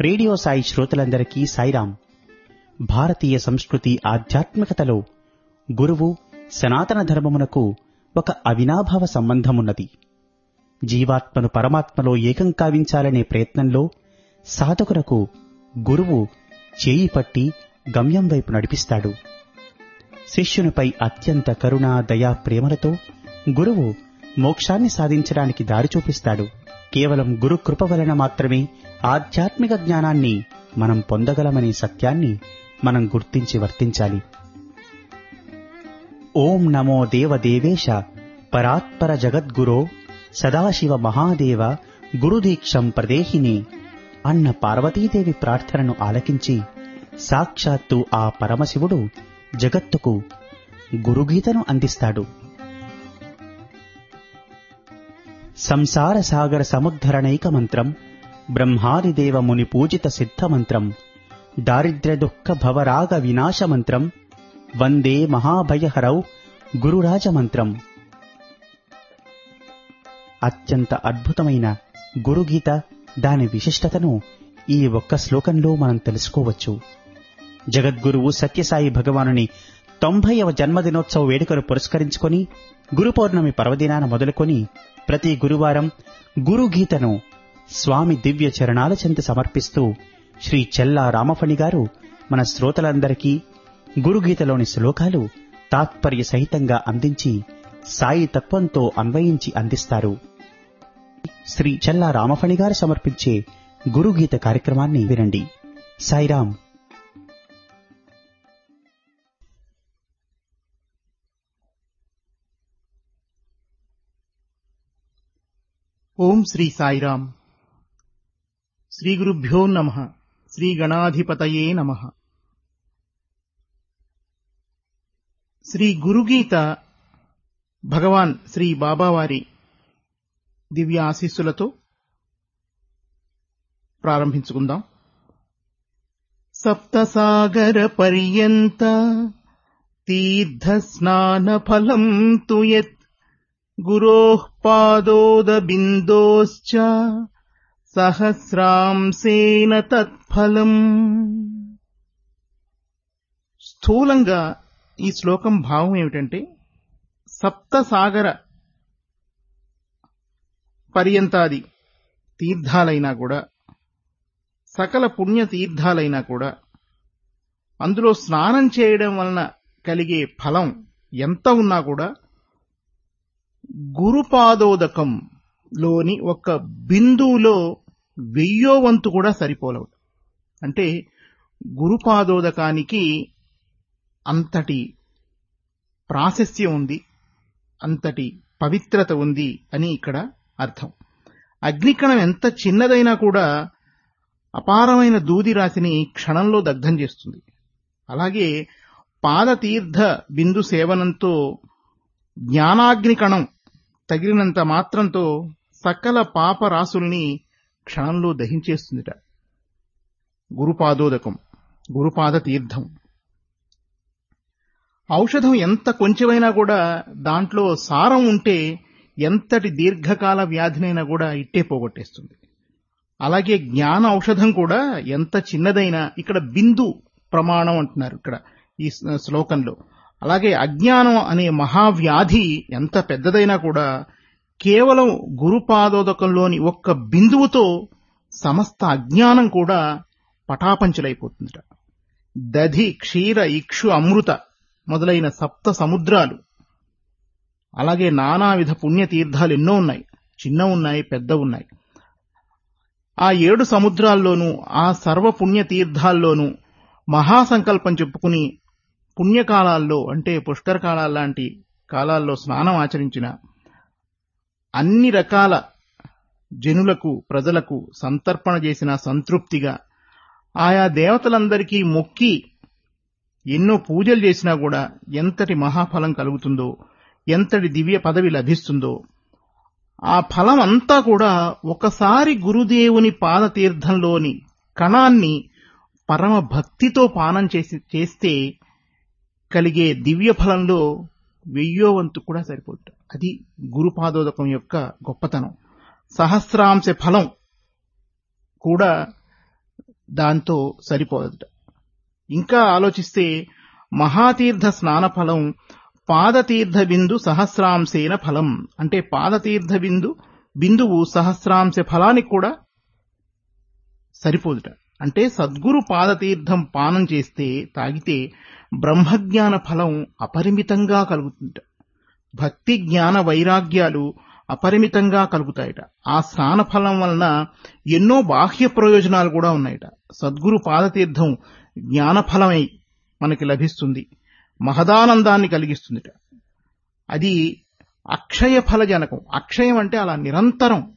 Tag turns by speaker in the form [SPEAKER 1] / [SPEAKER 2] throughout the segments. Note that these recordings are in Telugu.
[SPEAKER 1] రేడియో సాయి శ్రోతలందరికీ సాయిరాం భారతీయ సంస్కృతి ఆధ్యాత్మికతలో గురువు సనాతన ధర్మమునకు ఒక అవినాభావ సంబంధమున్నది. జీవాత్మను పరమాత్మలో ఏకం కావించాలనే ప్రయత్నంలో సాధకులకు గురువు చేయి పట్టి గమ్యం వైపు నడిపిస్తాడు. శిష్యునిపై అత్యంత కరుణ దయా ప్రేమలతో గురువు మోక్షాన్ని సాధించడానికి దారి చూపిస్తాడు. కేవలం గురు కృప వలన మాత్రమే ఆధ్యాత్మిక జ్ఞానాన్ని మనం పొందగలమనే సత్యాన్ని మనం గుర్తించి వర్తించాలి. ఓం నమో దేవదేవేశ పరాత్పర జగద్గురో సదాశివ మహాదేవ గురుదీక్షం ప్రదేహిని అన్న పార్వతీదేవి ప్రార్థనను ఆలకించి సాక్షాత్తు ఆ పరమశివుడు జగత్తుకు గురుగీతను అందిస్తాడు. సంసార సాగర సముద్ధరణైక మంత్రం బ్రహ్మాదిదేవ ముని పూజిత సిద్ధ మంత్రం దారిద్ర్య దుఃఖ భవరాగ వినాశ మంత్రం వందే మహాభయహరౌ గురురాజ మంత్రం. అత్యంత అద్భుతమైన గురుగీత దాని విశిష్టతను ఈ ఒక్క శ్లోకంలో మనం తెలుసుకోవచ్చు. జగద్గురువు సత్యసాయి భగవానుని తొంభైవ జన్మదినోత్సవ వేడుకను పురస్కరించుకొని గురు పౌర్ణమి పర్వదినాన మొదలుకొని ప్రతి గురువారం గురుగీతను స్వామి దివ్య చరణాల చెంత సమర్పిస్తూ శ్రీ చెల్లా రామఫణి గారు మన శ్రోతలందరికీ గురుగీతలోని శ్లోకాలు తాత్పర్య సహితంగా అందించి సాయి తత్వంతో అన్వయించి అందిస్తారు. శ్రీ చెల్లా రామఫణి గారు సమర్పించే గురుగీత కార్యక్రమాన్ని వినండి. సాయిరాం
[SPEAKER 2] ఓం శ్రీ సాయిరాం శ్రీ గురుభ్యో నమ. శ్రీ గణాధిపతయే నమ. శ్రీ గురుగీత భగవాన్ శ్రీ బాబావారి దివ్య ఆశీస్సులతో ప్రారంభించుకుందాం. సప్తసాగర పర్యంత తీర్థ స్నాన ఫలం తు యత్ గురోః పాదోదబిందోశ్చ సహస్రాంశేన తత్ఫలం స్థూలంగా ఈ శ్లోకం భావం ఏమిటంటే సప్తసాగర పర్యంతాది తీర్థాలైనా కూడా సకల పుణ్య తీర్థాలైనా కూడా అందులో స్నానం చేయడం వలన కలిగే ఫలం ఎంత ఉన్నా కూడా గురుపాదోదకం లోని ఒక బిందువులో వెయ్యో వంతు కూడా సరిపోలవు. అంటే గురుపాదోదకానికి అంతటి ప్రాశస్యం ఉంది అంతటి పవిత్రత ఉంది అని ఇక్కడ అర్థం. అగ్నికణం ఎంత చిన్నదైనా కూడా అపారమైన దూది రాశిని క్షణంలో దగ్ధం చేస్తుంది. అలాగే పాదతీర్థ బిందు సేవనంతో జ్ఞానాగ్ని కణం తగిలినంత మాత్రంతో సకల పాపరాశుల్ని క్షణంలో దహించేస్తుందిట. గురుపాదోదకం గురుపాద తీర్థం ఔషధం ఎంత కొంచెమైనా కూడా దాంట్లో సారం ఉంటే ఎంతటి దీర్ఘకాల వ్యాధినైనా కూడా ఇట్టే పోగొట్టేస్తుంది. అలాగే జ్ఞాన ఔషధం కూడా ఎంత చిన్నదైనా ఇక్కడ బిందు ప్రమాణం అంటున్నారు ఇక్కడ ఈ శ్లోకంలో. అలాగే అజ్ఞానం అనే మహావ్యాధి ఎంత పెద్దదైనా కూడా కేవలం గురుపాదోదకంలోని ఒక్క బిందువుతో సమస్త అజ్ఞానం కూడా పటాపంచలైపోతుందట. దధి క్షీర ఇక్షు అమృత మొదలైన సప్త సముద్రాలు అలాగే నానావిధ పుణ్యతీర్థాలు ఎన్నో ఉన్నాయి. చిన్న ఉన్నాయి పెద్ద ఉన్నాయి. ఆ ఏడు సముద్రాల్లోనూ ఆ సర్వ పుణ్యతీర్థాల్లోనూ మహాసంకల్పం చెప్పుకుని పుణ్యకాలాల్లో అంటే పుష్కర కాలాల్లాంటి కాలాల్లో స్నానం ఆచరించిన అన్ని రకాల జనులకు ప్రజలకు సంతర్పణ చేసిన సంతృప్తిగా ఆయా దేవతలందరికీ మొక్కి ఎన్నో పూజలు చేసినా కూడా ఎంతటి మహాఫలం కలుగుతుందో ఎంతటి దివ్య పదవి లభిస్తుందో ఆ ఫలం అంతా కూడా ఒకసారి గురుదేవుని పాదతీర్థంలోని కణాన్ని పరమ భక్తితో పానం చేసి చేస్తే కలిగే దివ్య ఫలంలో వెయ్యో వంతు కూడా సరిపోతుంది అది గురుపాదోదకం యొక్క గొప్పతనం. సహస్రాంశ ఫలం కూడా దాంతో సరిపోదట. ఇంకా ఆలోచిస్తే మహాతీర్థ స్నాన ఫలం పాదతీర్థ బిందు సహస్రాంశేన ఫలం. అంటే పాదతీర్థ బిందు బిందువు సహస్రాంశ ఫలానికి కూడా సరిపోదుట. అంటే సద్గురు పాదతీర్థం పానం చేస్తే తాగితే బ్రహ్మజ్ఞాన ఫలం అపరిమితంగా కలుగుతుంట. భక్తి జ్ఞాన వైరాగ్యాలు అపరిమితంగా కలుగుతాయట. ఆ స్నాన ఫలం వలన ఎన్నో బాహ్య ప్రయోజనాలు కూడా ఉన్నాయట. సద్గురు పాదతీర్థం జ్ఞానఫలమై మనకి లభిస్తుంది. మహదానందాన్ని కలిగిస్తుందిట. అది అక్షయ ఫలజనకం. అక్షయం అంటే అలా నిరంతరం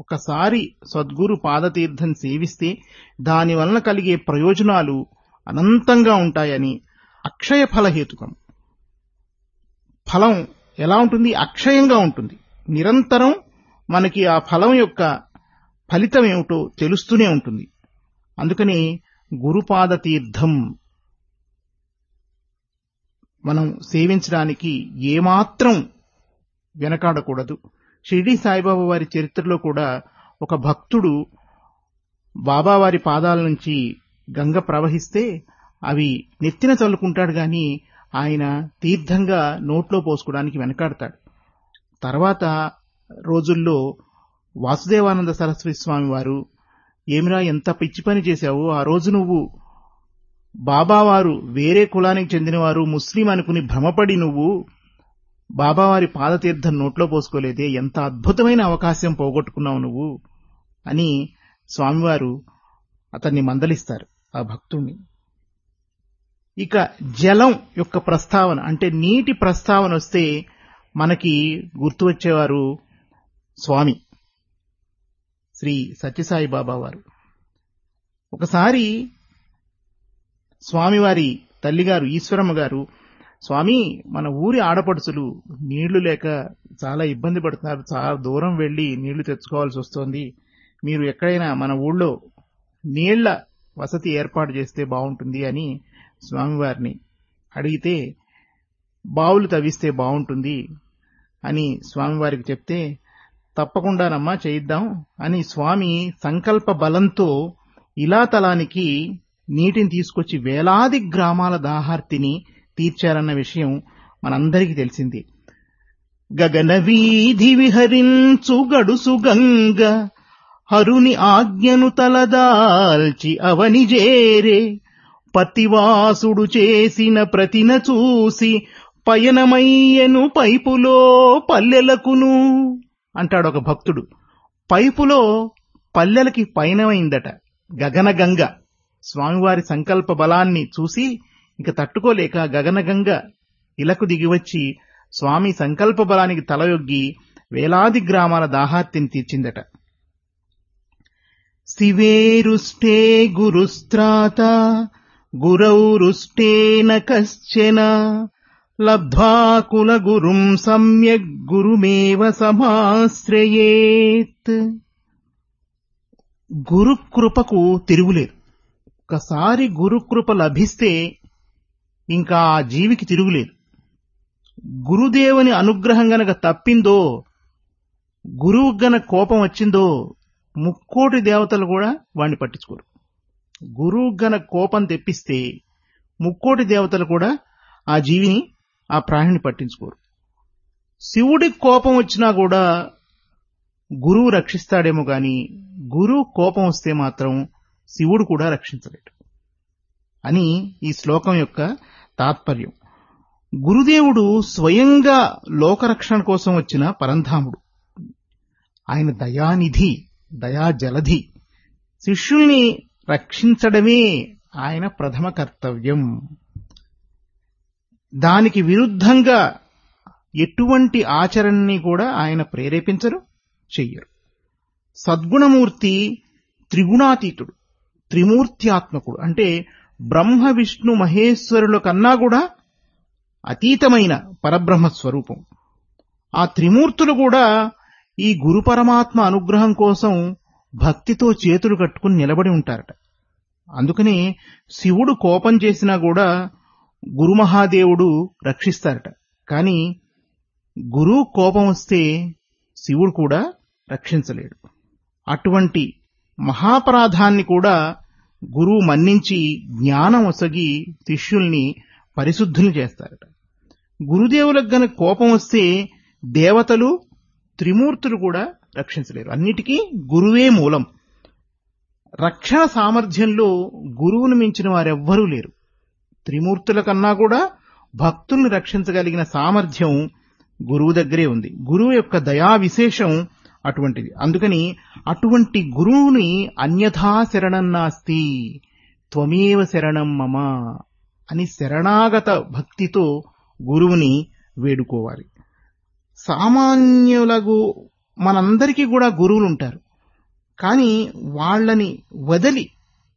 [SPEAKER 2] ఒకసారి సద్గురు పాదతీర్థం సేవిస్తే దాని వలన కలిగే ప్రయోజనాలు అనంతంగా ఉంటాయని అక్షయ ఫలహేతుకం ఫలం ఎలా ఉంటుంది? అక్షయంగా ఉంటుంది. నిరంతరం మనకి ఆ ఫలం యొక్క ఫలితం ఏమిటో తెలుస్తూనే ఉంటుంది. అందుకని గురుపాద తీర్థం మనం సేవించడానికి ఏమాత్రం వెనకాడకూడదు. షిరిడి సాయిబాబా వారి చరిత్రలో కూడా ఒక భక్తుడు బాబావారి పాదాల నుంచి గంగ ప్రవహిస్తే అవి నెత్తిన చల్లుకుంటాడు గాని ఆయన తీర్థంగా నోట్లో పోసుకోవడానికి వెనకాడతాడు. తర్వాత రోజుల్లో వాసుదేవానంద సరస్వతి స్వామి వారు ఏమిరా ఎంత పిచ్చి పని చేశావు? ఆ రోజు నువ్వు బాబావారు వేరే కులానికి చెందినవారు ముస్లిం అనుకుని భ్రమపడి నువ్వు బాబావారి పాదతీర్థం నోట్లో పోసుకోలేదే ఎంత అద్భుతమైన అవకాశం పోగొట్టుకున్నావు నువ్వు? అని స్వామివారు అతన్ని మందలిస్తారు ఆ భక్తుణ్ణి. ఇక జలం యొక్క ప్రస్తావన అంటే నీటి ప్రస్తావన వస్తే మనకి గుర్తు వచ్చేవారు స్వామి శ్రీ సత్యసాయి బాబా వారు. ఒకసారి స్వామివారి తల్లిగారు ఈశ్వరమ్మ గారు స్వామి మన ఊరి ఆడపడుచులు నీళ్ళు లేక చాలా ఇబ్బంది పడుతున్నారు చాలా దూరం వెళ్ళి నీళ్ళు తెచ్చుకోవాల్సి వస్తోంది. మీరు ఎక్కడైనా మన ఊళ్ళో నీళ్ళ వసతి ఏర్పాటు చేస్తే బాగుంటుంది అని స్వామివారిని అడిగితే బావులు తవ్విస్తే బాగుంటుంది అని స్వామివారికి చెప్తే తప్పకుండానమ్మా చేయిద్దాం అని స్వామి సంకల్ప బలంతో ఇలా తలానికి నీటిని తీసుకొచ్చి వేలాది గ్రామాల దాహార్తిని తీర్చారన్న విషయం మనందరికీ తెలిసింది. గగన వీధి విహరించు గడుసు గంగ హరుని ఆజ్ఞను తలదాల్చి అవని జేరే పతివాసుడు చేసిన ప్రతిన చూసి పయనమయ్యను పైపులో పల్లెలకును అంటాడు ఒక భక్తుడు. పైపులో పల్లెలకి పయనమైందట. గగనగంగ స్వామివారి సంకల్ప బలాన్ని చూసి ఇక తట్టుకోలేక గగనగంగ ఇలకు దిగివచ్చి స్వామి సంకల్ప బలానికి తలయొగ్గి వేలాది గ్రామాల దాహార్తిని తీర్చిందట. శివేరుష్టే గురుస్త్రాత గురౌరుష్టేన కశ్చన లబ్ధ్వా కుల గురుం సమ్యక్ గురుమేవ సమాశ్రయేత్ గురుకృపకు తిరుగులేదు ఒకసారి గురుకృప లభిస్తే ఇంకా ఆ జీవికి తిరుగులేదు గురుదేవుని అనుగ్రహం గనక తప్పిందో గురువు గన కోపం వచ్చిందో ముక్కోటి దేవతలు కూడా వాణ్ణి పట్టించుకోరు గురువు గన కోపం తెప్పిస్తే ముక్కోటి దేవతలు కూడా ఆ జీవిని ఆ ప్రాణిని పట్టించుకోరు. శివుడికి కోపం వచ్చినా కూడా గురువు రక్షిస్తాడేమో గాని గురువు కోపం వస్తే మాత్రం శివుడు కూడా రక్షించలేడు అని ఈ శ్లోకం యొక్క తాత్పర్యం. గురుదేవుడు స్వయంగా లోకరక్షణ కోసం వచ్చిన పరంధాముడు. ఆయన దయానిధి దయాజలధి. శిష్యుల్ని రక్షించడమే ఆయన ప్రథమ కర్తవ్యం. దానికి విరుద్ధంగా ఎటువంటి ఆచరణని కూడా ఆయన ప్రేరేపించరు చెయ్యరు. సద్గుణమూర్తి త్రిగుణాతీతుడు త్రిమూర్త్యాత్మకుడు. అంటే బ్రహ్మ విష్ణు మహేశ్వరుల కన్నా కూడా అతీతమైన పరబ్రహ్మ స్వరూపం. ఆ త్రిమూర్తులు కూడా ఈ గురు పరమాత్మ అనుగ్రహం కోసం భక్తితో చేతులు కట్టుకుని నిలబడి ఉంటారట. అందుకనే శివుడు కోపం చేసినా కూడా గురుమహాదేవుడు రక్షిస్తారట. కానీ గురువు కోపం వస్తే శివుడు కూడా రక్షించలేడు. అటువంటి మహాపరాధాన్ని కూడా గురువు మన్నించి జ్ఞానం ఒసగి శిష్యుల్ని పరిశుద్ధులు చేస్తారట. గురుదేవులకు గనక కోపం వస్తే దేవతలు త్రిమూర్తులు కూడా రక్షించలేరు. అన్నిటికీ గురువే మూలం. రక్షణ సామర్థ్యంలో గురువును మించిన వారెవ్వరూ లేరు. త్రిమూర్తుల కన్నా కూడా భక్తుల్ని రక్షించగలిగిన సామర్థ్యం గురువు దగ్గరే ఉంది. గురువు యొక్క దయా విశేషం అటువంటిది. అందుకని అటువంటి గురువుని అన్యథా శరణం నాస్తి త్వమేవ శరణం మమ అని శరణాగత భక్తితో గురువుని వేడుకోవాలి. సామాన్యులకు మనందరికీ కూడా గురువులు ఉంటారు కానీ వాళ్ళని వదిలి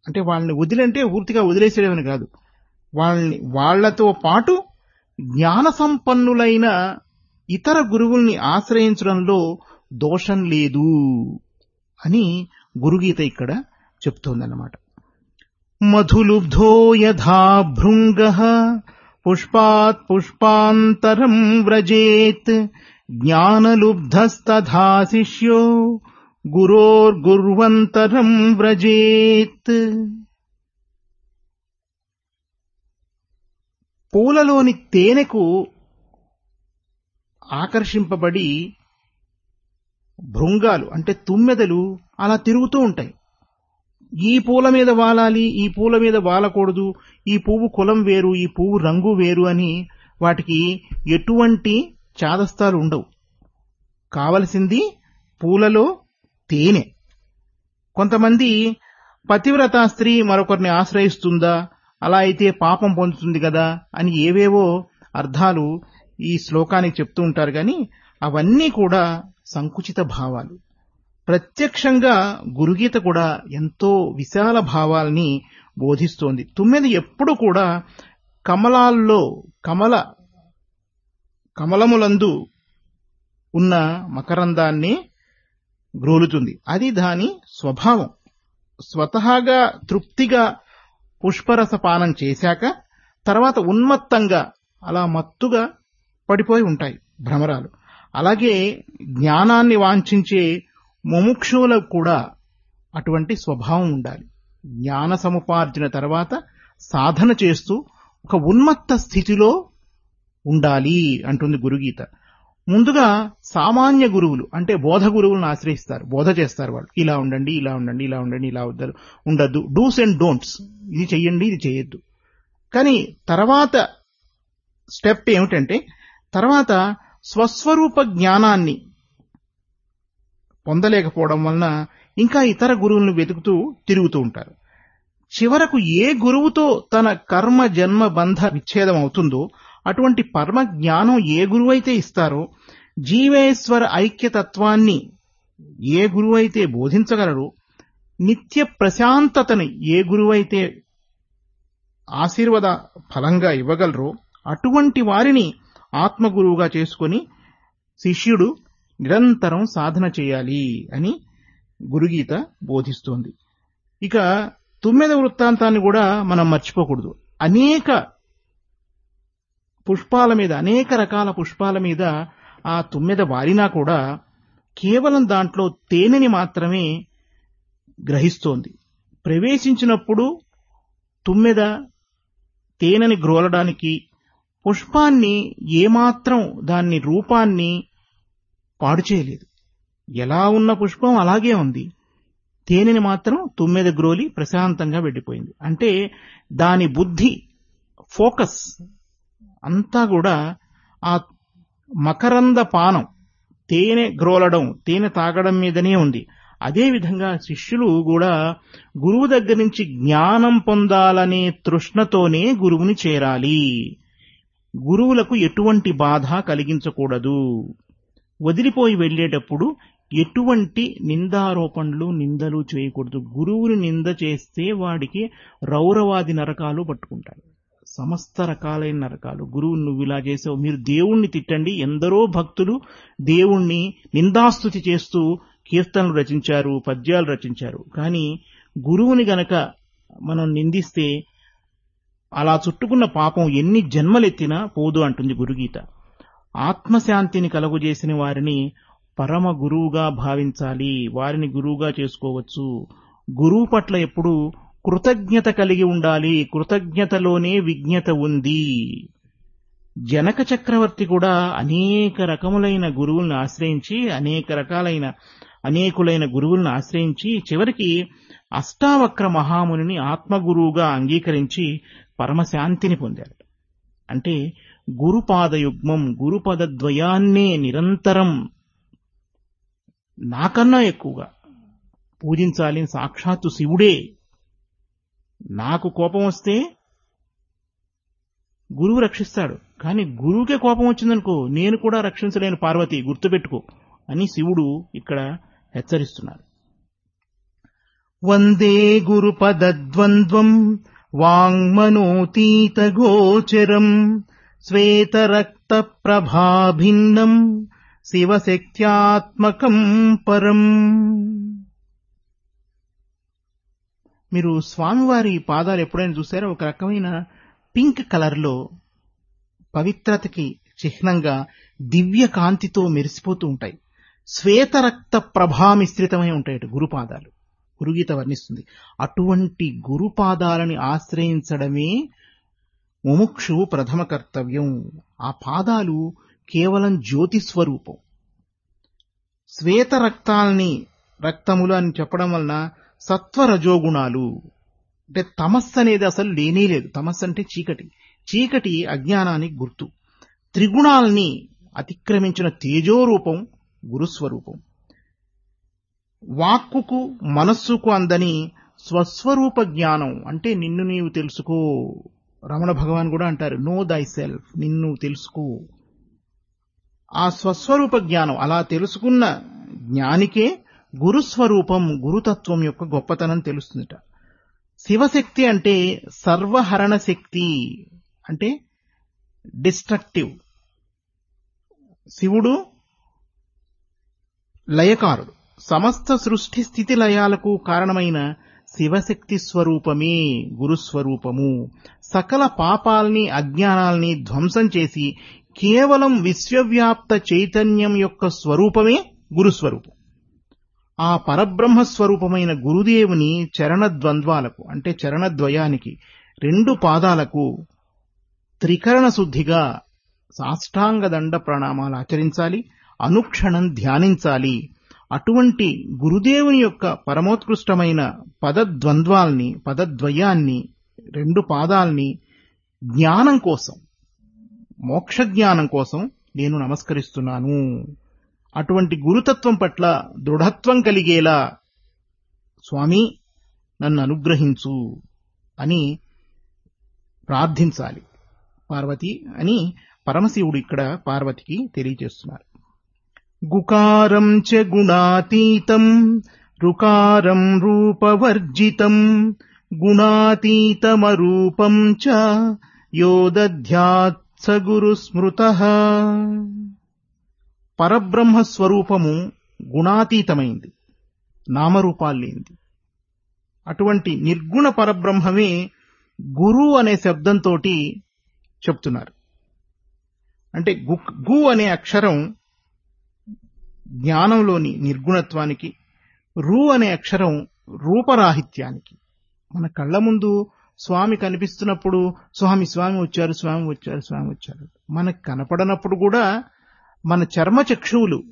[SPEAKER 2] అంటే వాళ్ళని వదిలంటే పూర్తిగా వదిలేసేయడమని కాదు. వాళ్ళని వాళ్ళతో పాటు జ్ఞాన సంపన్నులైన ఇతర గురువుల్ని ఆశ్రయించడంలో దోషం లేదు అని గురుగీత ఇక్కడ చెప్తోందన్నమాట. మధులుబ్ధో యథా భృంగ పుష్పాత్ పుష్పాంతరం వ్రజేత్ జ్ఞానలుబ్ధస్తథా శిష్యో గురోర్గుర్వంతరం వ్రజేత్. పూలలోని తేనెకు ఆకర్షింపబడి భృంగాలు అంటే తుమ్మెదలు అలా తిరుగుతూ ఉంటాయి. ఈ పూల మీద వాలాలి ఈ పూల మీద వాలకూడదు ఈ పువ్వు కులం వేరు ఈ పువ్వు రంగు వేరు అని వాటికి ఎటువంటి చాదస్తాలు ఉండవు. కావలసింది పూలలో తేనె. కొంతమంది పతివ్రత స్త్రీ మరొకరిని ఆశ్రయిస్తుందా? అలా అయితే పాపం పొందుతుంది కదా? అని ఏవేవో అర్థాలు ఈ శ్లోకానికి చెప్తూ ఉంటారు కానీ అవన్నీ కూడా సంకుచిత భావాలు. ప్రత్యక్షంగా గురుగీత కూడా ఎంతో విశాల భావాల్ని బోధిస్తోంది. తుమ్మెద ఎప్పుడు కూడా కమలాల్లో కమల కమలములందు ఉన్న మకరందాన్ని గ్రోలుతుంది. అది దాని స్వభావం. స్వతహాగా తృప్తిగా పుష్పరస పానం చేశాక తర్వాత ఉన్మత్తంగా అలా మత్తుగా పడిపోయి ఉంటాయి భ్రమరాలు. అలాగే జ్ఞానాన్ని వాంఛించే ముముక్షువులకు కూడా అటువంటి స్వభావం ఉండాలి. జ్ఞాన సముపార్జన తర్వాత సాధన చేస్తూ ఒక ఉన్మత్త స్థితిలో ఉండాలి అంటుంది గురుగీత. ముందుగా సామాన్య గురువులు అంటే బోధ గురువులను ఆశ్రయిస్తారు బోధ చేస్తారు వాళ్ళు. ఇలా ఉండండి ఇలా ఉండండి ఇలా ఉండండి ఇలా వద్దరు ఉండద్దు. డూస్ అండ్ డోంట్స్ ఇది చెయ్యండి ఇది చేయొద్దు కానీ తర్వాత స్టెప్ ఏమిటంటే తర్వాత స్వస్వరూప జ్ఞానాన్ని పొందలేకపోవడం వలన ఇంకా ఇతర గురువులను వెతుకుతూ తిరుగుతూ ఉంటారు. చివరకు ఏ గురువుతో తన కర్మ జన్మ బంధ విచ్ఛేదం అవుతుందో అటువంటి పరమ జ్ఞానం ఏ గురువు అయితే ఇస్తారో జీవేశ్వర ఐక్యతత్వాన్ని ఏ గురువు అయితే బోధించగలరో నిత్య ప్రశాంతతని ఏ గురువైతే ఆశీర్వద ఫలంగా ఇవ్వగలరో అటువంటి వారిని ఆత్మగురువుగా చేసుకొని శిష్యుడు నిరంతరం సాధన చేయాలి అని గురుగీత బోధిస్తోంది. ఇక తుమ్మెద వృత్తాంతాన్ని కూడా మనం మర్చిపోకూడదు. అనేక పుష్పాల మీద అనేక రకాల పుష్పాల మీద ఆ తుమ్మెద వారినా కూడా కేవలం దాంట్లో తేనెని మాత్రమే గ్రహిస్తోంది. ప్రవేశించినప్పుడు తుమ్మెద తేనెని గ్రోలడానికి పుష్పాన్ని ఏమాత్రం దాన్ని రూపాన్ని పాడు చేయలేదు. ఎలా ఉన్న పుష్పం అలాగే ఉంది. తేనెని మాత్రం తుమ్మెద గ్రోలి ప్రశాంతంగా వెళ్ళిపోయింది. అంటే దాని బుద్ధి ఫోకస్ అంతా కూడా ఆ మకరంద పానం తేనె గ్రోలడం తేనె తాగడం మీదనే ఉంది. అదేవిధంగా శిష్యులు కూడా గురువు దగ్గర నుంచి జ్ఞానం పొందాలనే తృష్ణతోనే గురువుని చేరాలి. గురువులకు ఎటువంటి బాధ కలిగించకూడదు. వదిలిపోయి వెళ్ళేటప్పుడు ఎటువంటి నిందారోపణలు నిందలు చేయకూడదు. గురువుని నింద చేస్తే వాడికి రౌరవాది నరకాలు పట్టుకుంటాడు సమస్త రకాలైన నరకాలు గురువు నువ్వు ఇలా చేసావు. మీరు దేవుణ్ణి తిట్టండి. ఎందరో భక్తులు దేవుణ్ణి నిందాస్తుతి చేస్తూ కీర్తనలు రచించారు పద్యాలు రచించారు. కానీ గురువుని గనక మనం నిందిస్తే అలా చుట్టుకున్న పాపం ఎన్ని జన్మలెత్తినా పోదు అంటుంది గురుగీత. ఆత్మశాంతిని కలుగజేసిన వారిని పరమ గురువుగా భావించాలి. వారిని గురువుగా చేసుకోవచ్చు. గురువు పట్ల ఎప్పుడూ కృతజ్ఞత కలిగి ఉండాలి. కృతజ్ఞతలోనే విజ్ఞత ఉంది. జనక చక్రవర్తి కూడా అనేక రకములైన గురువులను ఆశ్రయించి అనేక రకాలైన అనేకులైన గురువులను ఆశ్రయించి చివరికి అష్టావక్ర మహామునిని ఆత్మగురువుగా అంగీకరించి పరమశాంతిని పొందాడు. అంటే గురుపాదయుగ్మం గురుపదద్వయాన్నే నిరంతరం నాకన్నా ఎక్కువగా పూజించాలి సాక్షాత్తు శివుడే నాకు కోపం వస్తే గురువు రక్షిస్తాడు. కానీ గురువుకే కోపం వచ్చిందనుకో నేను కూడా రక్షించలేను పార్వతి గుర్తుపెట్టుకో అని శివుడు ఇక్కడ హెచ్చరిస్తున్నారు వందే గురుపదద్వంద్వం వాంగ్మనోతీత గోచరం శ్వేతరక్త ప్రభాభిన్నం శివశక్త్యాత్మకం పరం. మీరు స్వామివారి పాదాలు ఎప్పుడైనా చూసారో? ఒక రకమైన పింక్ కలర్లో పవిత్రతకి చిహ్నంగా దివ్య కాంతితో మెరిసిపోతూ ఉంటాయి. శ్వేతరక్త ప్రభామిశ్రితమై ఉంటాయి గురుపాదాలు గురుగీత వర్ణిస్తుంది. అటువంటి గురుపాదాలని ఆశ్రయించడమే ముముక్షువు ప్రథమ కర్తవ్యం. ఆ పాదాలు కేవలం జ్యోతి స్వరూపం. శ్వేత రక్తాల్ని రక్తములు అని చెప్పడం వలన సత్వరజోగుణాలు. అంటే తమస్సు అనేది అసలు లేనే లేదు. తమస్సు అంటే చీకటి. చీకటి అజ్ఞానానికి గుర్తు. త్రిగుణాల్ని అతిక్రమించిన తేజోరూపం గురుస్వరూపం. వాక్కుకు మనస్సుకు అందని స్వస్వరూప జ్ఞానం. అంటే నిన్ను నీవు తెలుసుకో. రమణ భగవాన్ కూడా అంటారు నో దై సెల్ఫ్ నిన్ను తెలుసుకో. ఆ స్వస్వరూప జ్ఞానం అలా తెలుసుకున్న జ్ఞానికే గురుస్వరూపం గురుతత్వం యొక్క గొప్పతనం తెలుస్తుందట. శివశక్తి అంటే సర్వహరణ శక్తి అంటే డిస్ట్రక్టివ్ శివుడు లయకారుడు. సమస్త సృష్టి స్థితి లయాలకు కారణమైన శివశక్తి స్వరూపమే గురుస్వరూపము. సకల పాపాల్ని అజ్ఞానాల్ని ధ్వంసం చేసి కేవలం విశ్వవ్యాప్త చైతన్యం యొక్క స్వరూపమే గురుస్వరూపం. ఆ పరబ్రహ్మ స్వరూపమైన గురుదేవుని చరణ ద్వంద్వాలకు అంటే చరణద్వయానికి రెండు పాదాలకు త్రికరణ శుద్ధిగా సాష్టాంగ దండ ప్రణామాలు ఆచరించాలి అనుక్షణం ధ్యానించాలి. అటువంటి గురుదేవుని యొక్క పరమోత్కృష్టమైన పదద్వంద్వాల్ని పదద్వయాన్ని రెండు పాదాల్ని జ్ఞానం కోసం మోక్ష జ్ఞానం కోసం నేను నమస్కరిస్తున్నాను. అటువంటి గురుతత్వం పట్ల దృఢత్వం కలిగేలా స్వామి నన్ను అనుగ్రహించు అని ప్రార్థించాలి పార్వతి అని పరమశివుడు ఇక్కడ పార్వతికి తెలియజేస్తున్నారు. గుకారం చ గుణాతీతం రుకారం రూపవర్జితం గుణాతీతమరూపం చ యోదధ్యాత్ స స్మృత పరబ్రహ్మ స్వరూపము గుణాతీతమైంది నామరూపాలు లేనిది అటువంటి నిర్గుణ పరబ్రహ్మమే గురు అనే శబ్దంతో చెప్తున్నారు. అంటే గు గు అనే అక్షరం జ్ఞానంలోని నిర్గుణత్వానికి రు అనే అక్షరం రూపరాహిత్యానికి. మన కళ్ళ ముందు స్వామి కనిపిస్తున్నప్పుడు స్వామి స్వామి వచ్చారు స్వామి వచ్చారు స్వామి వచ్చారు. మనకు కనపడనప్పుడు కూడా మన చర్మ చక్షువులు.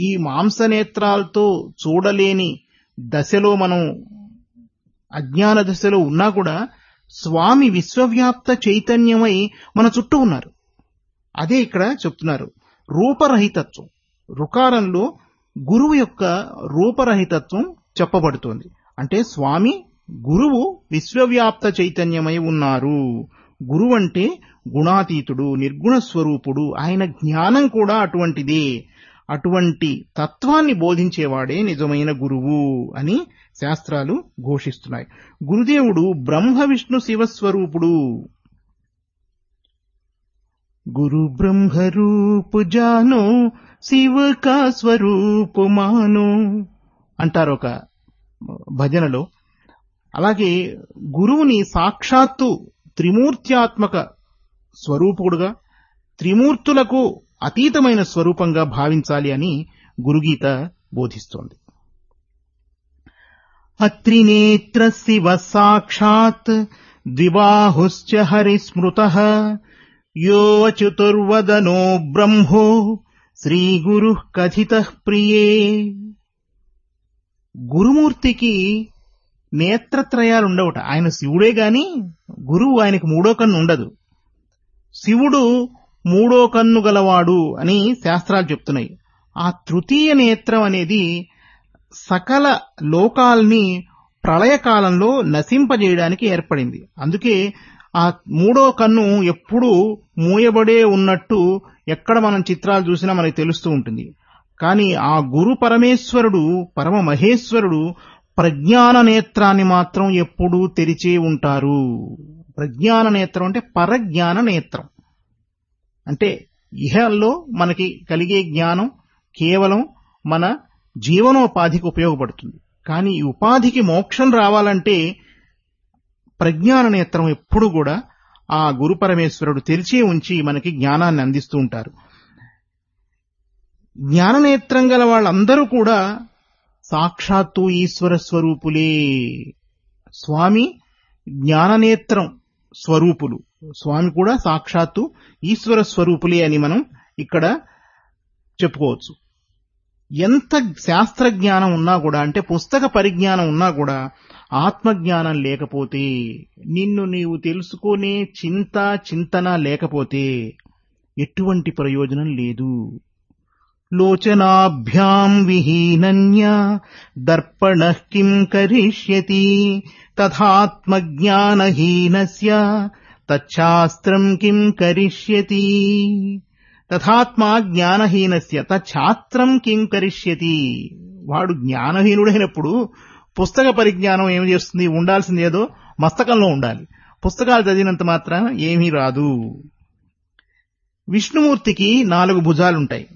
[SPEAKER 2] ఈ మాంసనేత్రాలతో చూడలేని దశలో మనం అజ్ఞాన దశలో ఉన్నా కూడా స్వామి విశ్వవ్యాప్త చైతన్యమై మన చుట్టూ ఉన్నారు. అదే ఇక్కడ చెప్తున్నారు. రూపరహితత్వం. రుకారంలో గురువు యొక్క రూపరహితత్వం చెప్పబడుతోంది. అంటే స్వామి గురువు విశ్వవ్యాప్త చైతన్యమై ఉన్నారు. గురువంటే గుణాతీతుడు నిర్గుణ స్వరూపుడు. ఆయన జ్ఞానం కూడా అటువంటిదే. అటువంటి తత్వాన్ని బోధించేవాడే నిజమైన గురువు అని శాస్త్రాలు ఘోషిస్తున్నాయి. గురుదేవుడు బ్రహ్మ విష్ణు శివస్వరూపుడు గురు బ్రహ్మ రూపు జానో శివ కా స్వరూపు మానో అంటారు ఒక భజనలో. అలాగే గురువుని సాక్షాత్తు త్రిమూర్త్యాత్మక స్వరూపుడుగా త్రిమూర్తులకు అతీతమైన స్వరూపంగా భావించాలి అని గురుగీత బోధిస్తోంది. అత్రినేత్ర శివ సాక్షాత్ ద్విబాహుశ్చ హరిస్మృత యోచతుర్వదనో బ్రహ్మో శ్రీగురు కథిత ప్రియే. గురుమూర్తికి నేత్రత్రయాలు ఉండవుట ఆయన శివుడే గాని గురువు ఆయనకు మూడో కన్ను ఉండదు. శివుడు మూడో కన్ను గలవాడు అని శాస్త్రాలు చెప్తున్నాయి. ఆ తృతీయ నేత్రం అనేది సకల లోకాల్ని ప్రళయకాలంలో నశింపజేయడానికి ఏర్పడింది. అందుకే ఆ మూడో కన్ను ఎప్పుడూ మూయబడే ఉన్నట్టు ఎక్కడ మనం చిత్రాలు చూసినా మనకి తెలుస్తూ ఉంటుంది. కానీ ఆ గురు పరమేశ్వరుడు పరమ మహేశ్వరుడు ప్రజ్ఞాన నేత్రాన్ని మాత్రం ఎప్పుడూ తెరిచే ఉంటారు. ప్రజ్ఞాన నేత్రం అంటే పరజ్ఞాన నేత్రం అంటే ఇహల్లో మనకి కలిగే జ్ఞానం కేవలం మన జీవనోపాధికి ఉపయోగపడుతుంది. కానీ ఈ ఉపాధికి మోక్షం రావాలంటే ప్రజ్ఞాన నేత్రం ఎప్పుడు కూడా ఆ గురు పరమేశ్వరుడు తెరిచే ఉంచి మనకి జ్ఞానాన్ని అందిస్తూ ఉంటారు. జ్ఞాననేత్రం గల వాళ్ళందరూ కూడా సాక్షాత్తు ఈశ్వర స్వరూపులే. స్వామి జ్ఞాననేత్రం స్వరూపులు. స్వామి కూడా సాక్షాత్తు ఈశ్వర స్వరూపులే అని మనం ఇక్కడ చెప్పుకోవచ్చు. ఎంత శాస్త్ర జ్ఞానం ఉన్నా కూడా అంటే పుస్తక పరిజ్ఞానం ఉన్నా కూడా ఆత్మజ్ఞానం లేకపోతే నిన్ను నీవు తెలుసుకునే చింత చింతన లేకపోతే ఎటువంటి ప్రయోజనం లేదు. లోచనాభ్యాం విహీనన్య దర్పణ కిం కరిష్యతి తథాత్మజ్ఞానహీనస్య తచ్ఛాస్త్రం కిం కరిష్యతి తథాత్మా జ్ఞానహీనస్య తచ్ఛాస్త్రం కిం కరిష్యతి వాడు జ్ఞానహీనుడైనప్పుడు పుస్తక పరిజ్ఞానం ఏమి చేస్తుంది? ఉండాల్సింది ఏదో మస్తకంలో ఉండాలి. పుస్తకాలు చదివినంత మాత్రం ఏమీ రాదు. విష్ణుమూర్తికి నాలుగు భుజాలుంటాయి.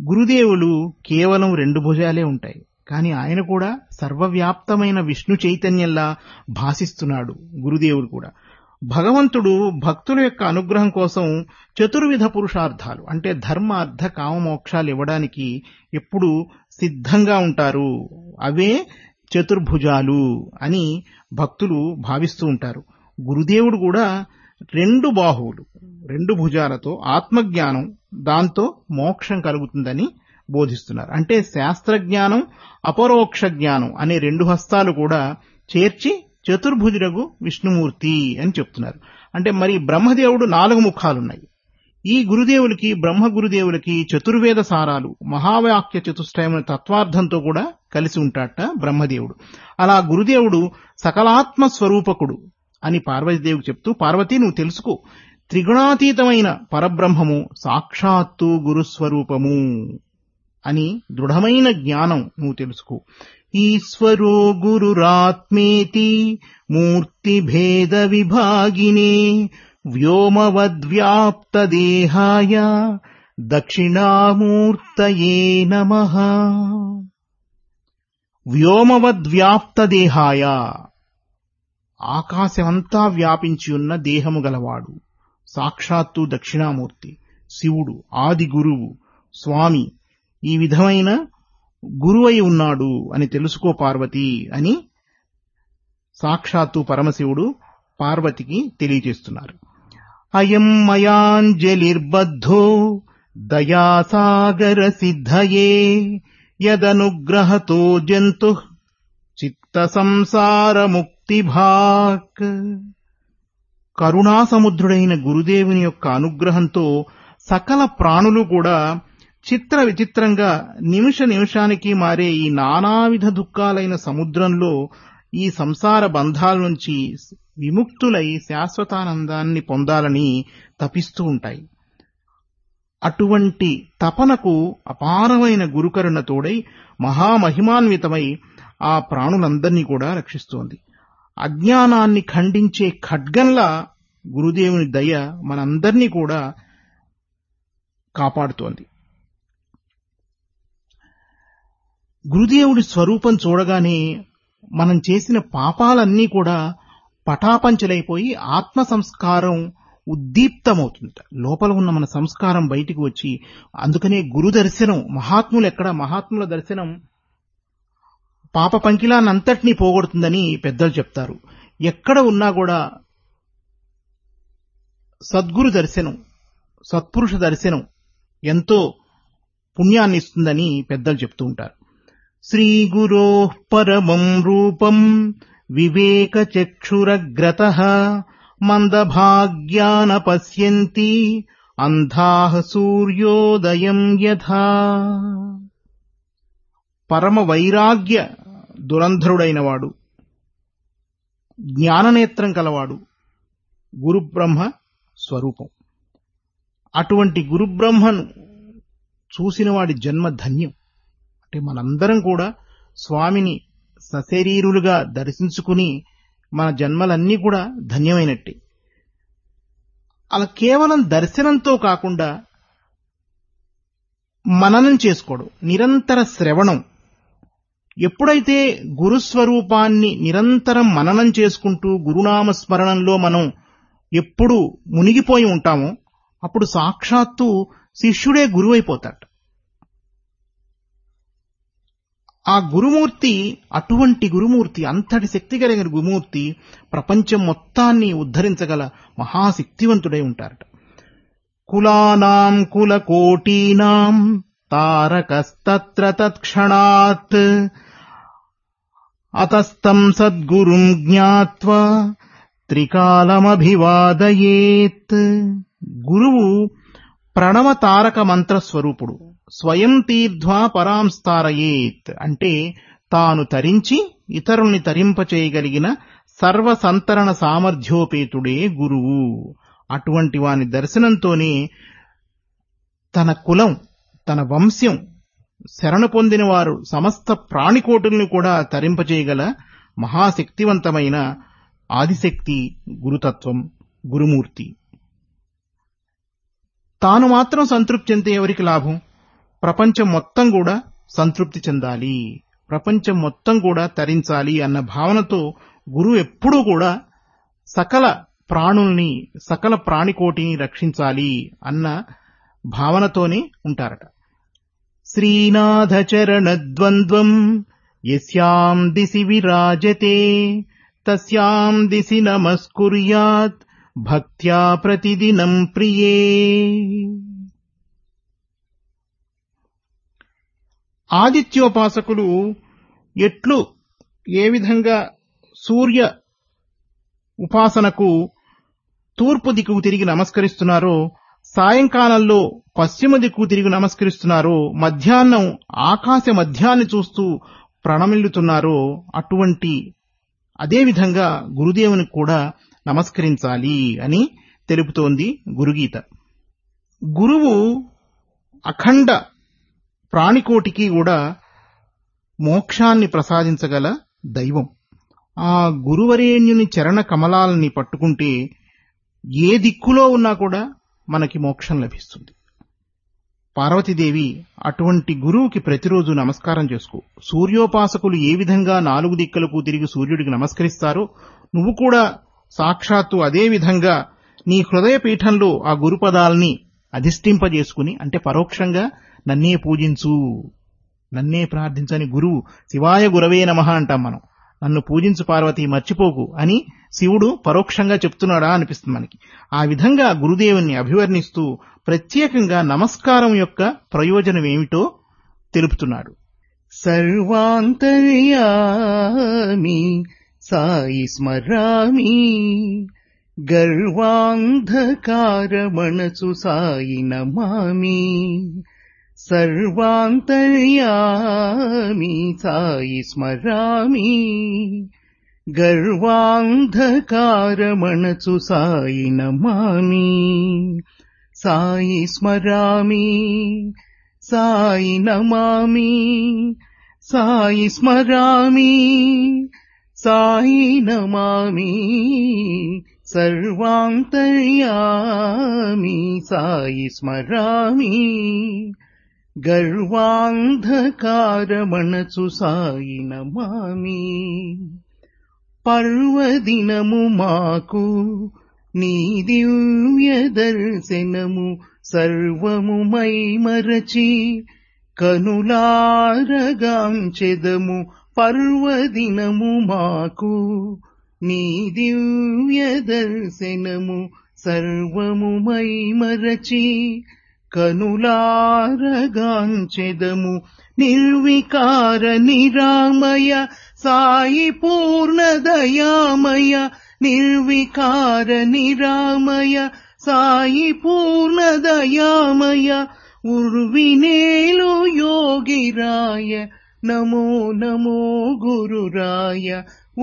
[SPEAKER 2] గురుదేవులు కేవలం రెండు భుజాలే ఉంటాయి. కానీ ఆయన కూడా సర్వవ్యాప్తమైన విష్ణు చైతన్యంలా భాసిస్తున్నాడు గురుదేవుడు కూడా. భగవంతుడు భక్తుల యొక్క అనుగ్రహం కోసం చతుర్విధ పురుషార్థాలు అంటే ధర్మ అర్థ కామమోక్షాలు ఇవ్వడానికి ఎప్పుడు సిద్ధంగా ఉంటారు. అవే చతుర్భుజాలు అని భక్తులు భావిస్తూ ఉంటారు. గురుదేవుడు కూడా రెండు బాహువులు. రెండు భుజాలతో ఆత్మజ్ఞానం దాంతో మోక్షం కలుగుతుందని బోధిస్తున్నారు. అంటే శాస్త్రజ్ఞానం అపరోక్ష జ్ఞానం అనే రెండు హస్తాలు కూడా చేర్చి చతుర్భుజుడగు విష్ణుమూర్తి అని చెప్తున్నారు. అంటే మరి బ్రహ్మదేవుడు నాలుగు ముఖాలున్నాయి. ఈ గురుదేవులకి బ్రహ్మ గురుదేవులకి చతుర్వేద సారాలు మహావాక్య చతుష్టయమైన తత్వార్థంతో కూడా కలిసి ఉంటాట బ్రహ్మదేవుడు. అలా గురుదేవుడు సకలాత్మ స్వరూపకుడు అని పార్వతీదేవికి చెప్తూ పార్వతి నువ్వు తెలుసుకో త్రిగుణాతీతమైన పరబ్రహ్మము సాక్షాత్తు గురుస్వరూపము అని దృఢమైన జ్ఞానం నువ్వు తెలుసుకో. ఈశ్వరో గురురాత్మేతి మూర్తి భేద విభాగినే వ్యోమవద్వ్యాప్త దేహాయ దక్షిణామూర్తయే నమ. వ్యోమవద్వ్యాప్త దేహాయ ఆకాశమంతా వ్యాపించి ఉన్న దేహము గలవాడు. సాక్షాత్తు దక్షిణామూర్తి శివుడు ఆది గురువు స్వామి ఈ విధమైన గురువై ఉన్నాడు అని తెలుసుకో పార్వతి అని సాక్షాత్తు పరమశివుడు పార్వతికి తెలియజేస్తున్నారు. అయం మయాంజలిర్బద్ధో దయాసాగర సిద్ధయే యదనుగ్రహతో జంతు చిత్త సంసార ముక్తిభాక్ కరుణాసముద్రుడైన గురుదేవుని యొక్క అనుగ్రహంతో సకల ప్రాణులు కూడా చిత్ర విచిత్రంగా నిమిష నిమిషానికి మారే ఈ నానావిధ దుఃఖాలైన సముద్రంలో ఈ సంసార బంధాల నుంచి విముక్తులై శాశ్వతానందాన్ని పొందాలని తపిస్తూ ఉంటాయి. అటువంటి తపనకు అపారమైన గురుకరుణ తోడై మహామహిమాన్వితమై ఆ ప్రాణులందరినీ కూడా రక్షిస్తోంది. అజ్ఞానాన్ని ఖండించే ఖడ్గంలా గురుదేవుని దయ మనందరినీ కూడా కాపాడుతోంది. గురుదేవుడి స్వరూపం చూడగానే మనం చేసిన పాపాలన్నీ కూడా పటాపంచలైపోయి ఆత్మ సంస్కారం ఉద్దీప్తమవుతుంది. లోపల ఉన్న మన సంస్కారం బయటికి వచ్చి అందుకనే గురు దర్శనం మహాత్ములు ఎక్కడ? మహాత్ముల దర్శనం పాప పంకిలానంతటినీ పోగొడుతుందని పెద్దలు చెప్తారు. ఎక్కడ ఉన్నా కూడా సద్గురు దర్శనం సత్పురుష దర్శనం ఎంతో పుణ్యాన్ని ఇస్తుందని పెద్దలు చెప్తూ ఉంటారు. శ్రీ గురో పరమం రూపం వివేక చక్షురగ్రత మందభాగ్యాన పశ్యంతి అంధా సూర్యోదయం యథా। పరమ వైరాగ్య దురంధరుడైనవాడు జ్ఞాననేత్రం కలవాడు గురుబ్రహ్మ స్వరూపం. అటువంటి గురుబ్రహ్మను చూసిన వాడి జన్మ ధన్యం. అంటే మనందరం కూడా స్వామిని సశరీరులుగా దర్శించుకుని మన జన్మలన్నీ కూడా ధన్యమైనట్టే. అలా కేవలం దర్శనంతో కాకుండా మననం చేసుకోవడం నిరంతర శ్రవణం ఎప్పుడైతే గురుస్వరూపాన్ని నిరంతరం మననం చేసుకుంటూ గురునామ స్మరణంలో మనం ఎప్పుడు మునిగిపోయి ఉంటామో అప్పుడు సాక్షాత్తు శిష్యుడే గురువైపోతాడు. ఆ గురుమూర్తి అటువంటి గురుమూర్తి అంతటి శక్తి కలిగిన గురుమూర్తి ప్రపంచం మొత్తాన్ని ఉద్ధరించగల మహాశక్తివంతుడై ఉంటారట. కులానాం కులకోటీనాం తారకస్తత్ర తత్క్షణాత్ అతస్తం సద్గురుం జ్ఞాత్వా త్రికాలమభివాదయేత్ గురువు ప్రణవ తారక మంత్ర స్వరూపుడు స్వయం తీర్ధ్వా పరాంస్తారయేత్ అంటే తాను తరించి ఇతరుల్ని తరింపచేయగలిగిన సర్వ సంతరణ సామర్థ్యోపేతుడే గురువు। అటువంటి వాని దర్శనంతోనే తన కులం తన వంశం శరణ పొందిన వారు సమస్త ప్రాణికోటుల్ని కూడా తరింపచేయగల మహాశక్తివంతమైన ఆదిశక్తి గురుతత్వం గురుమూర్తి. తాను మాత్రం సంతృప్తి చెందితే ఎవరికి లాభం? ప్రపంచం మొత్తం కూడా సంతృప్తి చెందాలి. ప్రపంచం మొత్తం కూడా తరించాలి అన్న భావనతో గురువు ఎప్పుడూ కూడా సకల ప్రాణుల్ని సకల ప్రాణికోటిని రక్షించాలి అన్న భావనతోనే ఉంటారట. శ్రీనాథ చరణ ద్వంద్వం యస్యాం దిశి విరాజతే తస్యాం దిశి నమస్కుర్యాత్ భక్త్యా ప్రతిదినం ప్రియే ఆదిత్యోపాసకులు ఎట్లు ఏ విధంగా సూర్య ఉపాసనకు తూర్పు దిక్కుకు తిరిగి నమస్కరిస్తున్నారో సాయంకాలంలో పశ్చిమ దిక్కు తిరిగి నమస్కరిస్తున్నారో. మధ్యాహ్నం ఆకాశ మధ్యాన్ని చూస్తూ ప్రణమిల్లుతున్నారో. అటువంటి అదేవిధంగా గురుదేవునికి కూడా నమస్కరించాలి అని తెలుపుతోంది గురుగీత. గురువు అఖండ ప్రాణికోటికి కూడా మోక్షాన్ని ప్రసాదించగల దైవం. ఆ గురువరేణ్యుని చరణ కమలాలని పట్టుకుంటే ఏ దిక్కులో ఉన్నా కూడా మనకి మోక్షం లభిస్తుంది. పార్వతీదేవి అటువంటి గురువుకి ప్రతిరోజు నమస్కారం చేసుకో. సూర్యోపాసకులు ఏ విధంగా నాలుగు దిక్కులకు తిరిగి సూర్యుడికి నమస్కరిస్తారో నువ్వు కూడా సాక్షాత్తు అదే విధంగా నీ హృదయపీఠంలో ఆ గురుపదాల్ని అధిష్ఠింపజేసుకుని అంటే పరోక్షంగా నన్నే పూజించు నన్నే ప్రార్థించని గురువు శివాయ గురవే నమ అంటాం మనం. నన్ను పూజించు పార్వతి మర్చిపోకు అని శివుడు పరోక్షంగా చెప్తున్నాడా అనిపిస్తుంది మనకి. ఆ విధంగా గురుదేవుని అభివర్ణిస్తూ ప్రత్యేకంగా నమస్కారం యొక్క ప్రయోజనం ఏమిటో తెలుపుతున్నాడు.
[SPEAKER 3] సర్వాంతర్యామి సాయి స్మరామి గర్వాంధకారమణసు సాయి నమామి सर्वान्तर्यामि सायि स्मरामि। गर्वान्धकारमणसु सायि नमामि। सायि स्मरामि सायि नमामि। सायि स्मरामि सायि नमामि। सर्वान्तर्यामि सायि स्मरामि। గర్వాంధకారమణసు సాయి నమామి పర్వదినము మాకు నీ దివ్య దర్శనము సర్వము మై మరచి కనులారగాంచెదము
[SPEAKER 2] పర్వదినము మాకు నీ దివ్య దర్శనము సర్వము మై कनुलारगाञ्चिदमु निर्विकार निरामय सायि पूर्णदयामय निर्विकार निरामय सायि पूर्णदयामय उर्विनेलु योगिराय नमो नमो गुरुराय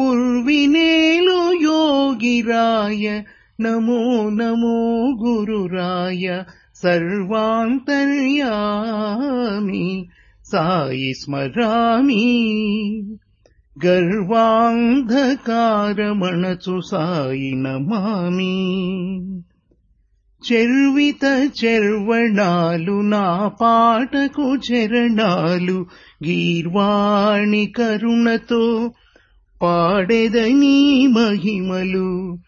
[SPEAKER 2] उर्विनेलु योगिराय नमो नमो गुरुराय सर्वान्तर्यामि सायि स्मरामि సర్వాంతర్యామి సాయి స్మరామి. గర్వాంధకారమణచు సాయి నమామి. చెర్విత చెర్వణాలు నా పాటకు చరణాలు గీర్వాణి కరుణతో పాడెదని మహిమలు.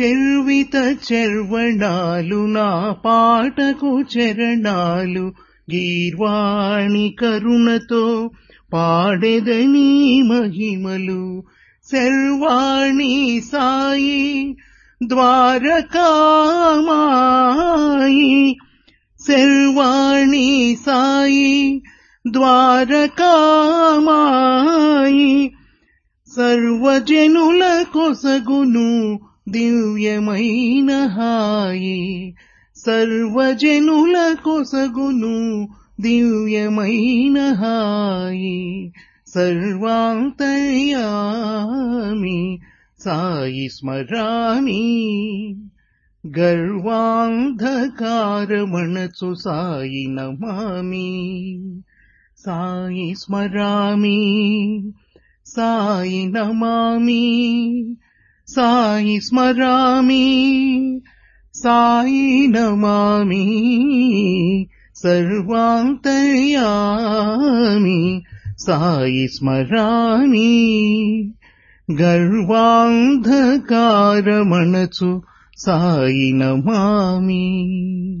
[SPEAKER 2] చెర్విత చెర్వణాలు నా పాటకు చరణాలు గీర్వాణి కరుణతో పాడెదని మహిమలు. శర్వాణి సాయి ద్వారకామాయి. శర్వాణి సాయి ద్వారకామాయి. సర్వజనుల కొసగును దివ్యమైన హాయి సర్వజనుల కొసగును దివ్యమైన హాయి సర్వాంతర్యామి సాయి స్మరామి గర్వాంధకారమణచు సాయి నమామి సాయి స్మరామి సాయి నమామి साई स्मरामि साई नमामि सर्वान्तर्यामि साई स्मरामि। गर्वान्धकारमणसु साई नमामि।